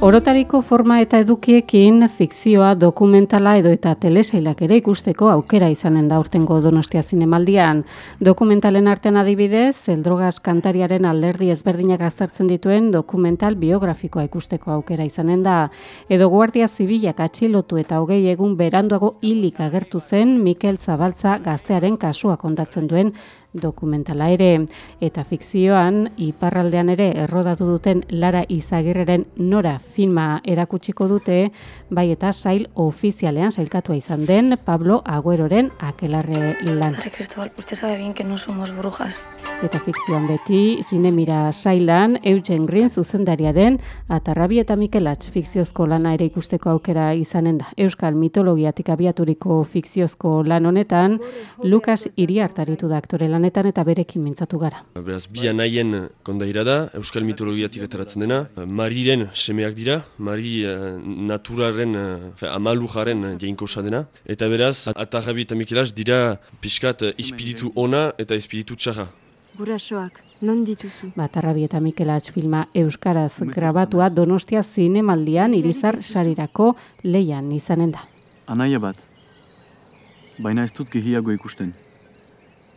Orotariko forma eta edukiekin fikzioa, dokumentala edo eta telesailak ere ikusteko aukera izanen da urtengo Donostia zinemaldian. Dokumentalen artean adibidez, Eldrogas kantariaren alderdi ezberdinak aztertzen dituen dokumental biografikoa ikusteko aukera izanen da. Edo Guardia Zibilak atxilotu eta hogei egun beranduago hilik agertu zen Mikel Zabaltza gaztearen kasua kontatzen duen dokumentala ere eta fikzioan iparraldean ere errodatu duten Lara Izagirreren Nora filma erakutsiko dute bai eta sail ofizialean sailkatua izan den Pablo Agüeroren akelarre lan. Padre Cristóbal, usted sabe bien que no somos brujas. Eta fikzioan beti zinemira sailan Eugen Green zuzendariaren Atarrabi eta Mikelatz fikziozko lana ere ikusteko aukera izanen da. Euskal mitologiatik abiaturiko fikziozko lan honetan Lucas Iriartaritu da aktore lanetan eta berekin mintzatu gara. Beraz, bi anaien kondaira da, Euskal mitologiatik ateratzen dena. Mariren semeak dira, Mari uh, naturaren, uh, amalujaren uh, jainko dena. Eta beraz, Atarrabi eta Mikelatz dira pixkat uh, espiritu ona eta espiritu txarra. Gurasoak, non dituzu? Batarrabi eta Mikelatz filma Euskaraz grabatua Donostia zinemaldian irizar sarirako leian izanen da. Anaia bat, baina ez dut gehiago ikusten.